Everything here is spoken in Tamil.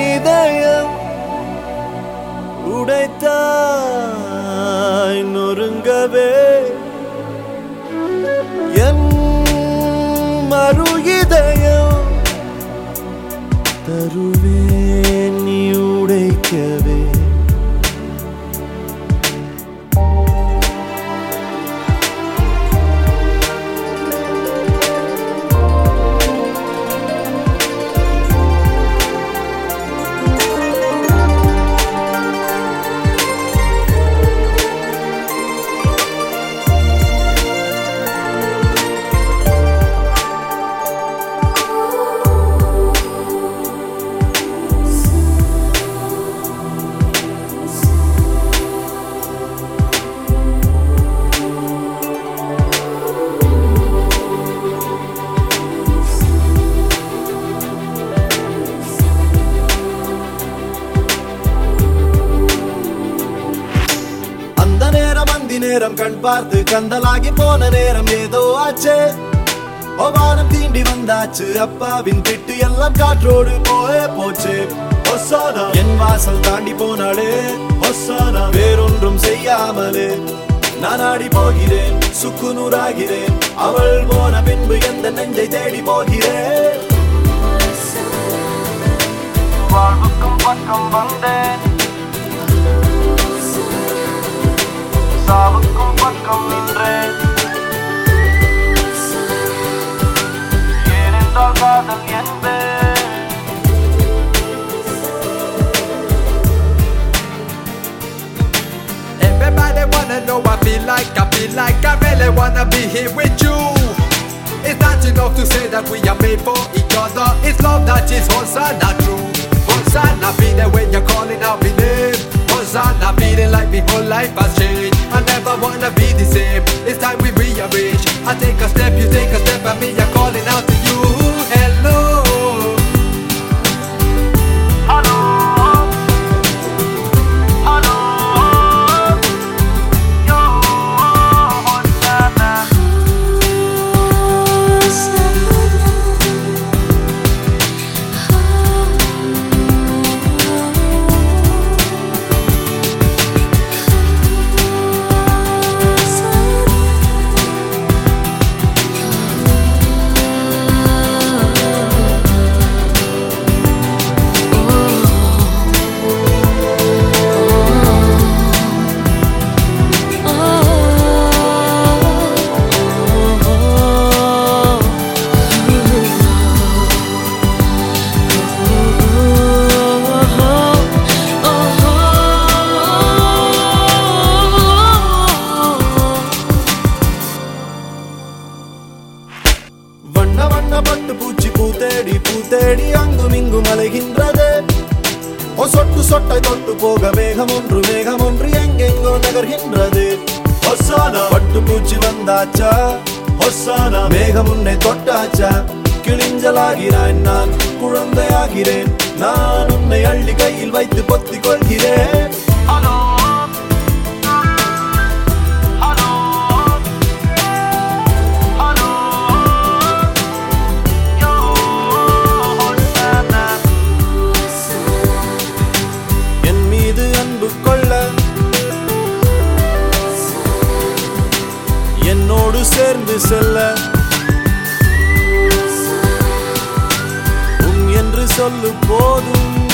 ஏதயம் உடைத்தாய் நொறுங்கவே? என் மறு இதயம் தருவேன் நீ உடைக்கவே. நேரம் கண் பார்த்து கந்தலாகி போன நேரம் ஏதோ ஆச்சு. வானம் தீண்டி வந்தாச்சு அப்பாவின் திட்டு எல்லாம் காற்றோடு போயே போச்சு. ஒசானா என் வாசல் தாண்டி போனாலே ஒசானா வேறொன்றும் செய்யாமலே நான் ஆடி போகிறேன் சுக்கு நூறாகிறேன் அவள் போன பின்பு எந்த நெஞ்சை தேடி போகிறேன் வாழ்வுக்கும் பக்கம் வந்தேன். பக்கம் நின்றேன் ஏனென்றால் காதல் என்பேன் Everybody wanna know I feel like, I feel like I really wanna be here with you. It's not enough to say that we are made for each other. It's love that is Hosanna true. Hosanna be there when you're calling out my name. Hosanna feeling like my whole life has changed. I never wanna பட்டு பூச்சி பூத்தேடி பூத்தேடி அங்கும் இங்கும் அலைகின்றது. ஓ சொட்டு சொட்டை தொட்டு போக மேகம் ஒன்று மேகம் ஒன்று எங்கெங்கோ நகர்கின்றது. ஒசானா பட்டு பூச்சி வந்தாச்சா? ஒசானா மேகம் உன்னை தொட்டாச்சா? கிழிஞ்சலாகிறான் நான் குழந்தையாகிறேன். நான் உன்னை அள்ளி கையில் வைத்து பொத்திக் கொள்கிறேன். ஒன்று சேர்ந்து செல்ல. உன் என்று சொல்லு போதும்.